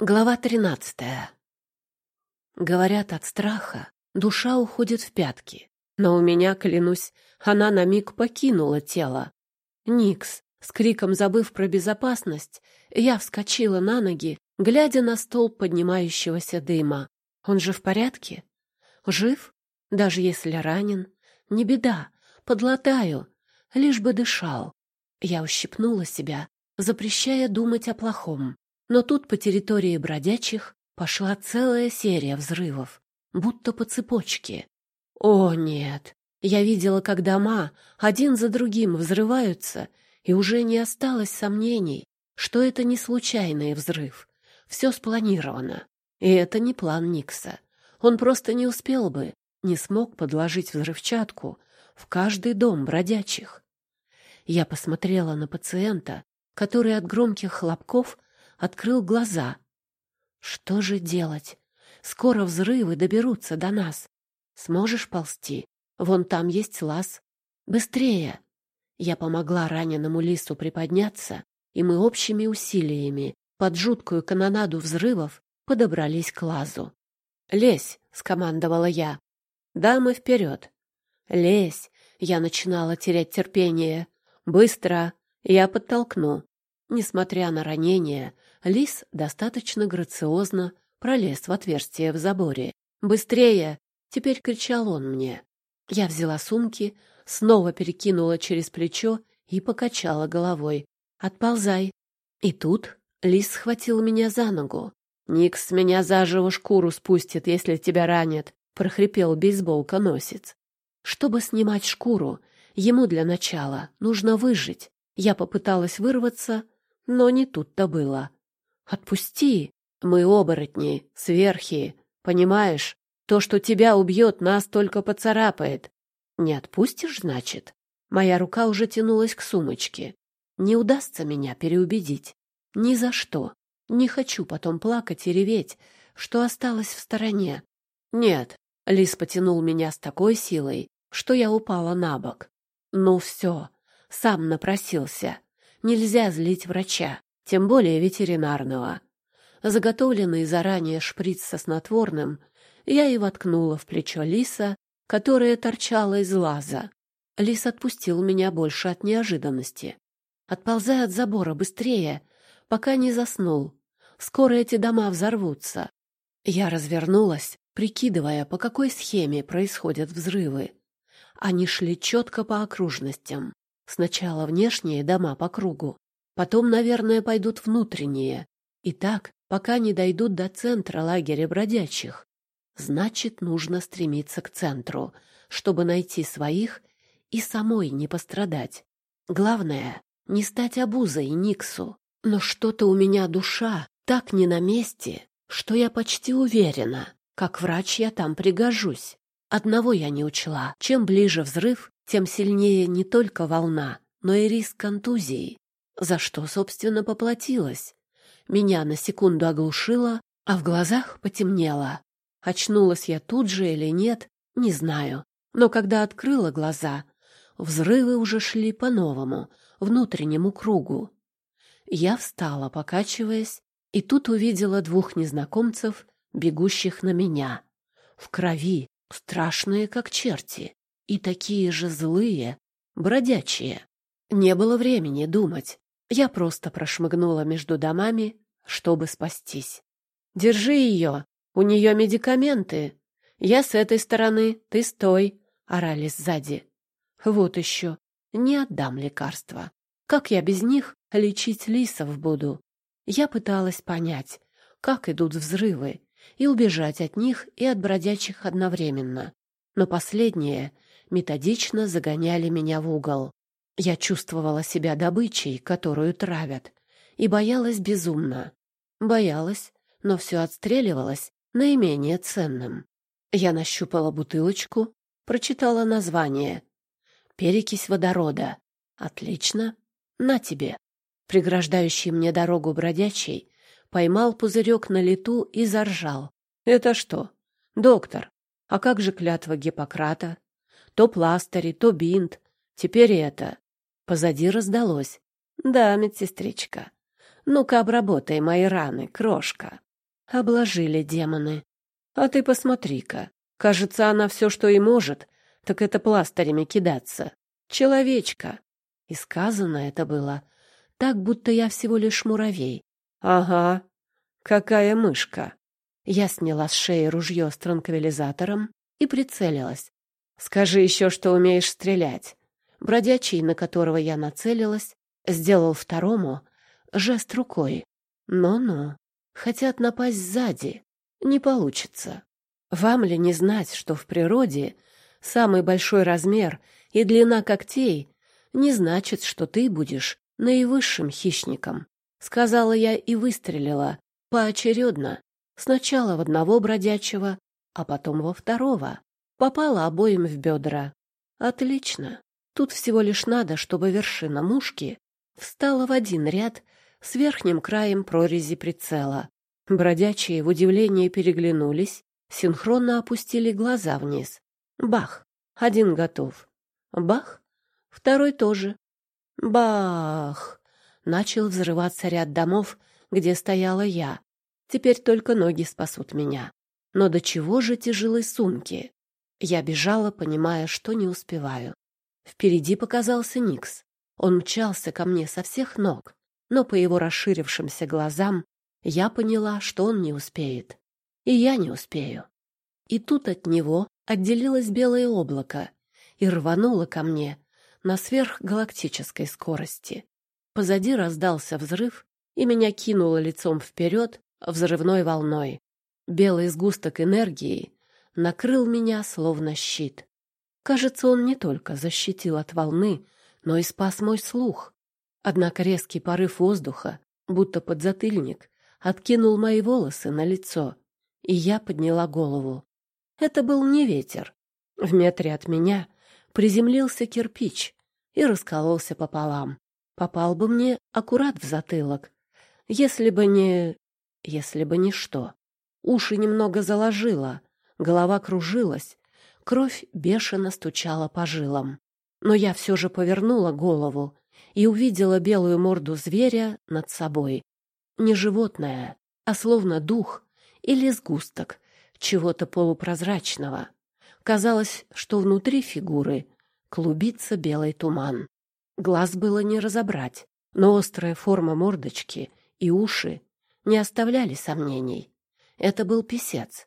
Глава тринадцатая. Говорят, от страха душа уходит в пятки, но у меня, клянусь, она на миг покинула тело. Никс, с криком забыв про безопасность, я вскочила на ноги, глядя на столб поднимающегося дыма. Он же в порядке? Жив? Даже если ранен? Не беда, подлатаю, лишь бы дышал. Я ущипнула себя, запрещая думать о плохом. Но тут по территории бродячих пошла целая серия взрывов, будто по цепочке. О, нет! Я видела, как дома один за другим взрываются, и уже не осталось сомнений, что это не случайный взрыв. Все спланировано. И это не план Никса. Он просто не успел бы, не смог подложить взрывчатку в каждый дом бродячих. Я посмотрела на пациента, который от громких хлопков открыл глаза. Что же делать? Скоро взрывы доберутся до нас. Сможешь ползти? Вон там есть лаз. Быстрее! Я помогла раненому лису приподняться, и мы общими усилиями под жуткую канонаду взрывов подобрались к лазу. «Лезь!» — скомандовала я. «Дамы вперед!» «Лезь!» — я начинала терять терпение. «Быстро! Я подтолкну!» Несмотря на ранение, лис достаточно грациозно пролез в отверстие в заборе. «Быстрее!» — теперь кричал он мне. Я взяла сумки, снова перекинула через плечо и покачала головой. «Отползай!» И тут лис схватил меня за ногу. «Никс меня заживо шкуру спустит, если тебя ранят», — прохрипел бейсболка-носец. Чтобы снимать шкуру, ему для начала нужно выжить. Я попыталась вырваться, но не тут-то было. «Отпусти! Мы оборотни, сверхи, понимаешь? То, что тебя убьет, нас только поцарапает. Не отпустишь, значит?» Моя рука уже тянулась к сумочке. Не удастся меня переубедить. Ни за что. Не хочу потом плакать и реветь, что осталось в стороне. Нет, Лис потянул меня с такой силой, что я упала на бок. Ну все, сам напросился. Нельзя злить врача, тем более ветеринарного. Заготовленный заранее шприц со снотворным я и воткнула в плечо лиса, которое торчало из лаза. Лис отпустил меня больше от неожиданности. Отползай от забора быстрее, пока не заснул. Скоро эти дома взорвутся. Я развернулась, прикидывая, по какой схеме происходят взрывы. Они шли четко по окружностям. Сначала внешние дома по кругу, потом, наверное, пойдут внутренние. И так, пока не дойдут до центра лагеря бродячих. Значит, нужно стремиться к центру, чтобы найти своих и самой не пострадать. Главное — не стать обузой Никсу. Но что-то у меня душа так не на месте, что я почти уверена, как врач я там пригожусь. Одного я не учла. Чем ближе взрыв, тем сильнее не только волна, но и риск контузии, за что, собственно, поплатилась. Меня на секунду оглушило, а в глазах потемнело. Очнулась я тут же или нет, не знаю. Но когда открыла глаза, взрывы уже шли по новому, внутреннему кругу. Я встала, покачиваясь, и тут увидела двух незнакомцев, бегущих на меня. В крови, страшные как черти и такие же злые, бродячие. Не было времени думать. Я просто прошмыгнула между домами, чтобы спастись. «Держи ее! У нее медикаменты! Я с этой стороны, ты с той!» — орали сзади. «Вот еще! Не отдам лекарства! Как я без них лечить лисов буду?» Я пыталась понять, как идут взрывы, и убежать от них и от бродячих одновременно. Но последнее методично загоняли меня в угол. Я чувствовала себя добычей, которую травят, и боялась безумно. Боялась, но все отстреливалось наименее ценным. Я нащупала бутылочку, прочитала название. «Перекись водорода». «Отлично. На тебе». Преграждающий мне дорогу бродячий поймал пузырек на лету и заржал. «Это что? Доктор, а как же клятва Гиппократа? То пластыри, то бинт. Теперь это. Позади раздалось. Да, медсестричка. Ну-ка обработай мои раны, крошка. Обложили демоны. А ты посмотри-ка. Кажется, она все, что и может, так это пластырями кидаться. Человечка. И сказано это было так, будто я всего лишь муравей. Ага, какая мышка. Я сняла с шеи ружье с транквилизатором и прицелилась. Скажи еще, что умеешь стрелять. Бродячий, на которого я нацелилась, сделал второму жест рукой. Ну-ну, хотят напасть сзади. Не получится. Вам ли не знать, что в природе самый большой размер и длина когтей не значит, что ты будешь наивысшим хищником. Сказала я и выстрелила поочередно. Сначала в одного бродячего, а потом во второго. Попала обоим в бедра. Отлично. Тут всего лишь надо, чтобы вершина мушки встала в один ряд с верхним краем прорези прицела. Бродячие в удивлении переглянулись, синхронно опустили глаза вниз. Бах! Один готов. Бах! Второй тоже. Бах! Начал взрываться ряд домов, где стояла я. Теперь только ноги спасут меня. Но до чего же тяжелы сумки? Я бежала, понимая, что не успеваю. Впереди показался Никс. Он мчался ко мне со всех ног, но по его расширившимся глазам я поняла, что он не успеет. И я не успею. И тут от него отделилось белое облако и рвануло ко мне на сверхгалактической скорости. Позади раздался взрыв, и меня кинуло лицом вперед взрывной волной. Белый сгусток энергии накрыл меня словно щит. Кажется, он не только защитил от волны, но и спас мой слух. Однако резкий порыв воздуха, будто подзатыльник, откинул мои волосы на лицо, и я подняла голову. Это был не ветер. В метре от меня приземлился кирпич и раскололся пополам. Попал бы мне аккурат в затылок, если бы не... если бы не что. Уши немного заложило, голова кружилась, кровь бешено стучала по жилам. Но я все же повернула голову и увидела белую морду зверя над собой. Не животное, а словно дух или сгусток чего-то полупрозрачного. Казалось, что внутри фигуры клубится белый туман. Глаз было не разобрать, но острая форма мордочки и уши не оставляли сомнений. Это был писец.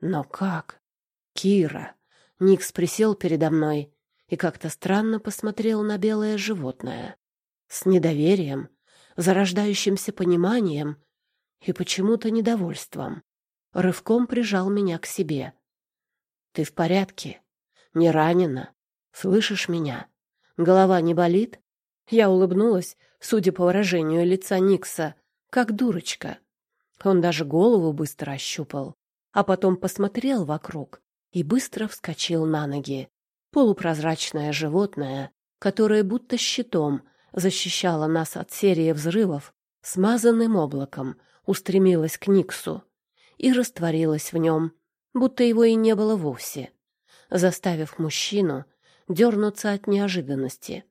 Но как? Кира. Никс присел передо мной и как-то странно посмотрел на белое животное. С недоверием, зарождающимся пониманием и почему-то недовольством. Рывком прижал меня к себе. «Ты в порядке? Не ранена? Слышишь меня? Голова не болит?» Я улыбнулась, судя по выражению лица Никса, как дурочка. Он даже голову быстро ощупал, а потом посмотрел вокруг и быстро вскочил на ноги. Полупрозрачное животное, которое будто щитом защищало нас от серии взрывов, смазанным облаком устремилось к Никсу и растворилось в нем, будто его и не было вовсе, заставив мужчину дернуться от неожиданности.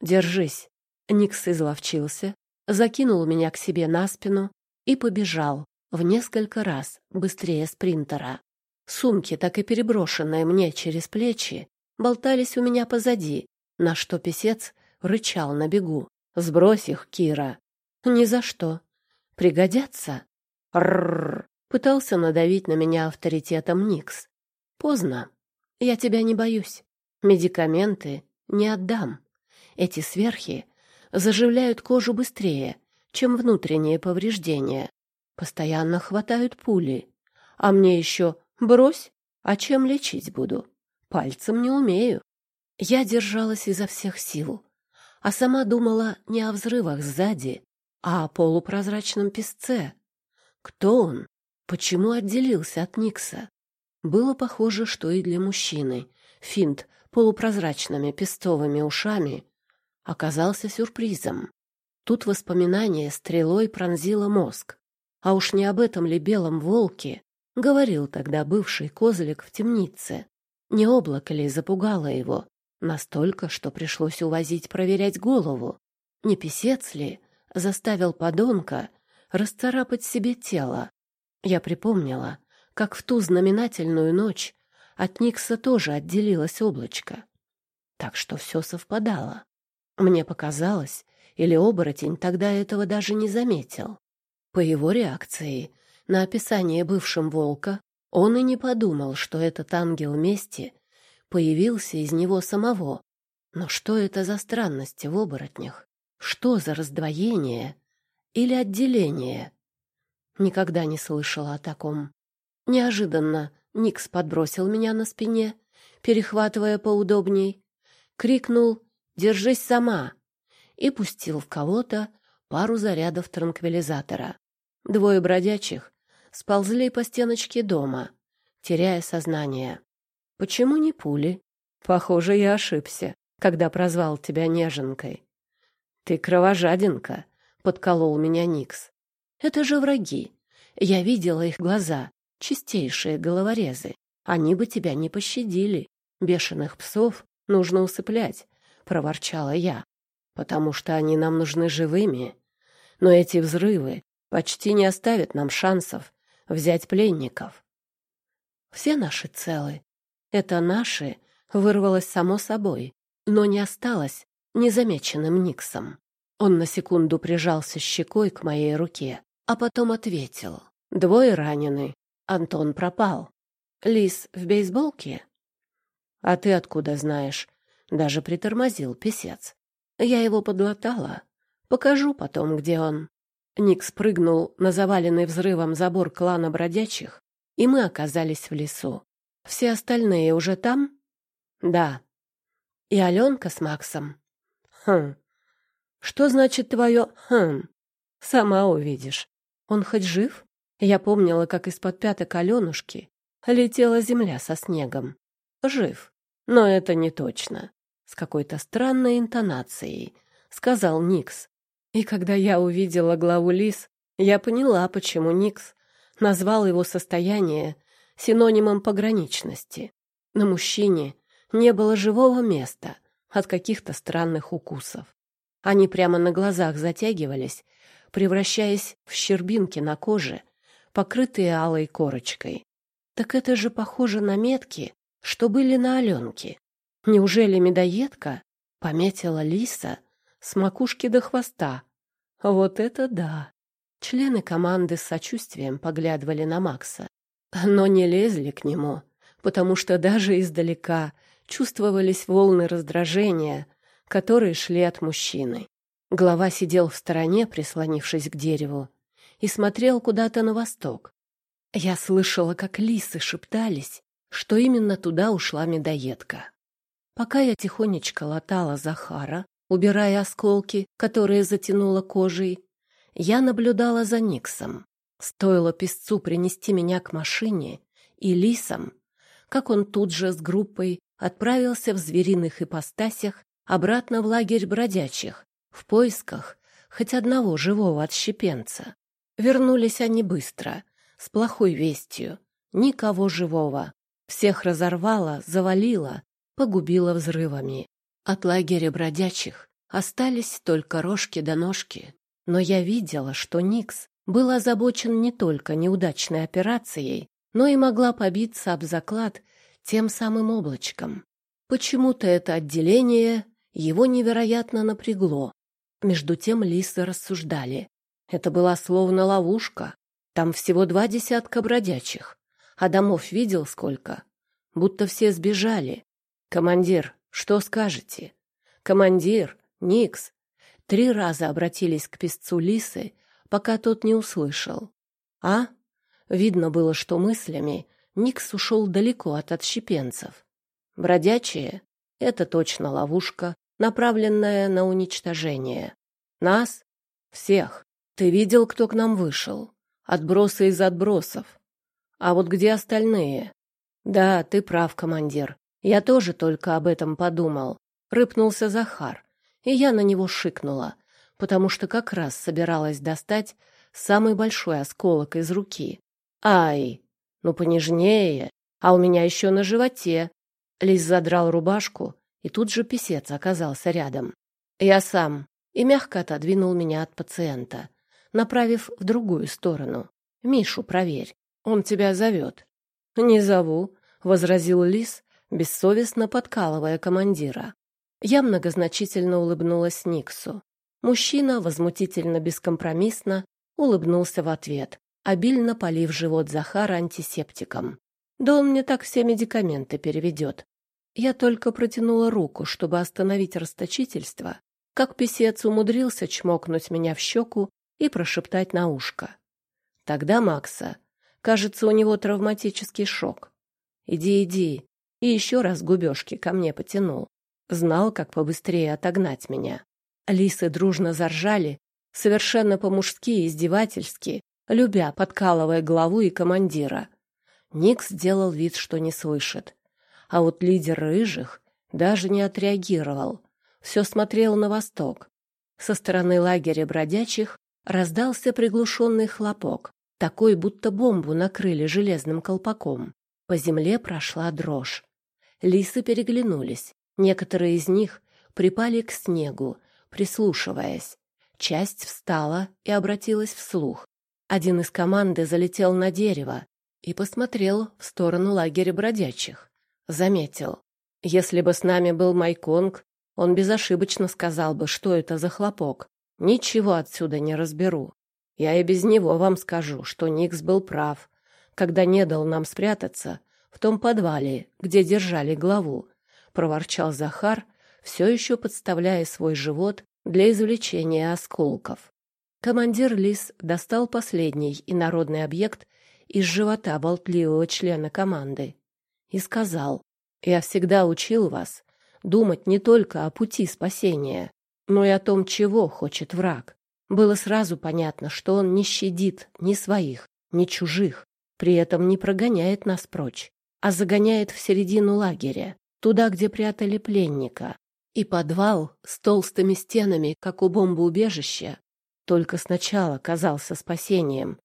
«Держись!» Никс изловчился, закинул меня к себе на спину и побежал в несколько раз быстрее спринтера. Сумки, так и переброшенные мне через плечи, болтались у меня позади, на что писец рычал на бегу. «Сбрось их, Кира!» «Ни за что. Пригодятся?» «Рррр!» — пытался надавить на меня авторитетом Никс. «Поздно. Я тебя не боюсь. Медикаменты не отдам. Эти сверхи заживляют кожу быстрее, чем внутренние повреждения. Постоянно хватают пули. А мне еще Брось, а чем лечить буду? Пальцем не умею. Я держалась изо всех сил, а сама думала не о взрывах сзади, а о полупрозрачном песце. Кто он? Почему отделился от Никса? Было похоже, что и для мужчины. Финт полупрозрачными пестовыми ушами оказался сюрпризом. Тут воспоминание стрелой пронзило мозг. А уж не об этом ли белом волке говорил тогда бывший козлик в темнице. Не облако ли запугало его? Настолько, что пришлось увозить проверять голову. Не писец ли заставил подонка расцарапать себе тело. Я припомнила, как в ту знаменательную ночь от Никса тоже отделилось облачко. Так что все совпадало. Мне показалось, или оборотень тогда этого даже не заметил. По его реакции на описание бывшим волка он и не подумал, что этот ангел мести появился из него самого. Но что это за странности в оборотнях? Что за раздвоение или отделение? Никогда не слышала о таком. Неожиданно Никс подбросил меня на спине, перехватывая поудобней, крикнул «Держись сама!» и пустил в кого-то пару зарядов транквилизатора. Двое бродячих сползли по стеночке дома, теряя сознание. Почему не пули? Похоже, я ошибся, когда прозвал тебя неженкой. Ты кровожадинка, подколол меня Никс. Это же враги. Я видела их глаза, чистейшие головорезы. Они бы тебя не пощадили. Бешеных псов нужно усыплять, проворчала я, потому что они нам нужны живыми. Но эти взрывы почти не оставят нам шансов взять пленников. Все наши целы, это «наши» вырвалось само собой, но не осталось незамеченным Никсом. Он на секунду прижался щекой к моей руке, а потом ответил. «Двое ранены. Антон пропал. Лис в бейсболке?» «А ты откуда знаешь?» Даже притормозил писец. «Я его подлатала. Покажу потом, где он». Ник спрыгнул на заваленный взрывом забор клана бродячих, и мы оказались в лесу. Все остальные уже там? Да. И Аленка с Максом? Хм. Что значит твое «хм»? Сама увидишь. Он хоть жив? Я помнила, как из-под пяток Аленушки летела земля со снегом. Жив. Но это не точно. С какой-то странной интонацией, сказал Никс. И когда я увидела главу лис, я поняла, почему Никс назвал его состояние синонимом пограничности. На мужчине не было живого места от каких-то странных укусов. Они прямо на глазах затягивались, превращаясь в щербинки на коже, покрытые алой корочкой. Так это же похоже на метки, что были на Аленке. Неужели медоедка пометила лиса с макушки до хвоста? Вот это да! Члены команды с сочувствием поглядывали на Макса но не лезли к нему, потому что даже издалека чувствовались волны раздражения, которые шли от мужчины. Глава сидел в стороне, прислонившись к дереву, и смотрел куда-то на восток. Я слышала, как лисы шептались, что именно туда ушла медоедка. Пока я тихонечко латала Захара, убирая осколки, которые затянула кожей, я наблюдала за Никсом. Стоило песцу принести меня к машине и лисам, как он тут же с группой отправился в звериных ипостасях обратно в лагерь бродячих в поисках хоть одного живого отщепенца. Вернулись они быстро, с плохой вестью. Никого живого. Всех разорвало, завалило, погубило взрывами. От лагеря бродячих остались только рожки да ножки. Но я видела, что Никс был озабочен не только неудачной операцией, но и могла побиться об заклад тем самым облачком. Почему-то это отделение его невероятно напрягло. Между тем лисы рассуждали. Это была словно ловушка. Там всего два десятка бродячих. А домов видел сколько? Будто все сбежали. «Командир, что скажете?» «Командир, Никс!» Три раза обратились к песцу лисы, пока тот не услышал. А? Видно было, что мыслями Никс ушел далеко от отщепенцев. Бродячие — это точно ловушка, направленная на уничтожение. Нас? Всех. Ты видел, кто к нам вышел? Отбросы из отбросов. А вот где остальные? Да, ты прав, командир. Я тоже только об этом подумал. Рыпнулся Захар, и я на него шикнула — потому что как раз собиралась достать самый большой осколок из руки. «Ай, ну понежнее, а у меня еще на животе». Лис задрал рубашку, и тут же писец оказался рядом. «Я сам», и мягко отодвинул меня от пациента. направив в другую сторону. «Мишу проверь, он тебя зовет». «Не зову», — возразил Лис, бессовестно подкалывая командира. Я многозначительно улыбнулась Никсу. Мужчина возмутительно бескомпромиссно улыбнулся в ответ, обильно полив живот Захара антисептиком. Да он мне так все медикаменты переведет. Я только протянула руку, чтобы остановить расточительство, как писец умудрился чмокнуть меня в щеку и прошептать на ушко. Тогда Макса, кажется, у него травматический шок. «Иди, иди», и еще раз губежки ко мне потянул. Знал, как побыстрее отогнать меня. Лисы дружно заржали, совершенно по-мужски и издевательски, любя, подкалывая главу и командира. Ник сделал вид, что не слышит. А вот лидер рыжих даже не отреагировал. Все смотрел на восток. Со стороны лагеря бродячих раздался приглушенный хлопок, такой, будто бомбу накрыли железным колпаком. По земле прошла дрожь. Лисы переглянулись. Некоторые из них припали к снегу, прислушиваясь. Часть встала и обратилась вслух. Один из команды залетел на дерево и посмотрел в сторону лагеря бродячих. Заметил. Если бы с нами был Майконг, он безошибочно сказал бы, что это за хлопок. Ничего отсюда не разберу. Я и без него вам скажу, что Никс был прав, когда не дал нам спрятаться в том подвале, где держали главу, проворчал Захар, все еще подставляя свой живот для извлечения осколков. Командир Лис достал последний инородный объект из живота болтливого члена команды и сказал, «Я всегда учил вас думать не только о пути спасения, но и о том, чего хочет враг. Было сразу понятно, что он не щадит ни своих, ни чужих, при этом не прогоняет нас прочь, а загоняет в середину лагеря, туда, где прятали пленника, и подвал с толстыми стенами, как у бомбоубежища, только сначала казался спасением.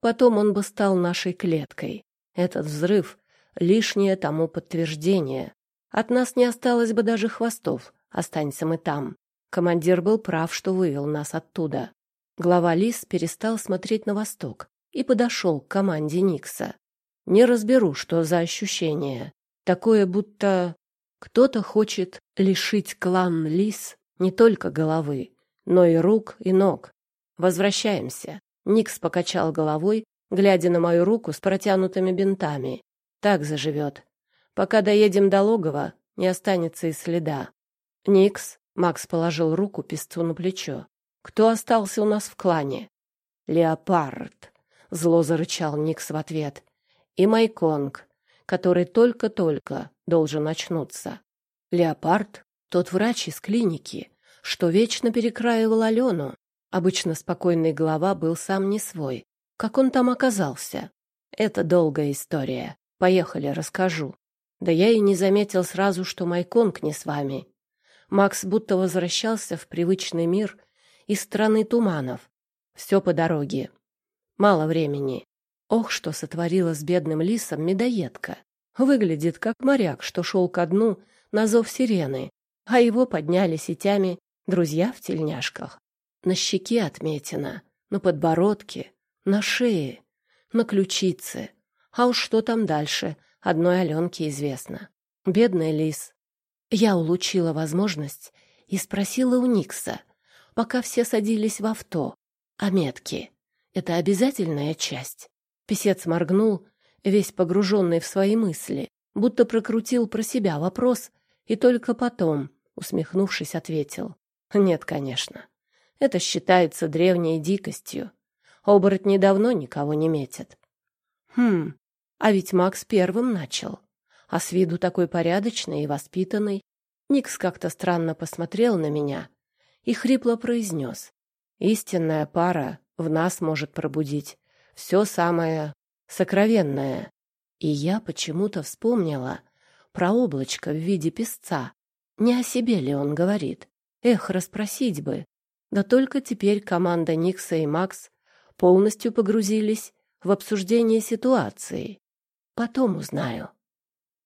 Потом он бы стал нашей клеткой. Этот взрыв — лишнее тому подтверждение. От нас не осталось бы даже хвостов, останься мы там. Командир был прав, что вывел нас оттуда. Глава Лис перестал смотреть на восток и подошел к команде Никса. Не разберу, что за ощущение. Такое, будто кто-то хочет лишить клан Лис не только головы, но и рук и ног. Возвращаемся. Никс покачал головой, глядя на мою руку с протянутыми бинтами. Так заживет. Пока доедем до логова, не останется и следа. Никс, Макс положил руку песцу на плечо. Кто остался у нас в клане? Леопард. Зло зарычал Никс в ответ. И Майконг, который только-только должен очнуться. Леопард — тот врач из клиники, что вечно перекраивал Алену. Обычно спокойный глава был сам не свой. Как он там оказался? Это долгая история. Поехали, расскажу. Да я и не заметил сразу, что Майконг не с вами. Макс будто возвращался в привычный мир из страны туманов. Все по дороге. Мало времени. Ох, что сотворила с бедным лисом медоедка. Выглядит как моряк, что шел ко дну на зов сирены, а его подняли сетями друзья в тельняшках. На щеке отметина, на подбородке, на шее, на ключице. А уж что там дальше, одной Аленке известно. Бедный лис. Я улучила возможность и спросила у Никса, пока все садились в авто, о метке. Это обязательная часть. Песец моргнул весь погруженный в свои мысли, будто прокрутил про себя вопрос и только потом, усмехнувшись, ответил. «Нет, конечно. Это считается древней дикостью. Оборотни давно никого не метят». «Хм, а ведь Макс первым начал. А с виду такой порядочный и воспитанный. Никс как-то странно посмотрел на меня и хрипло произнес. «Истинная пара в нас может пробудить все самое сокровенное. И я почему-то вспомнила про облачко в виде песца. Не о себе ли он говорит? Эх, расспросить бы. Да только теперь команда Никса и Макс полностью погрузились в обсуждение ситуации. Потом узнаю.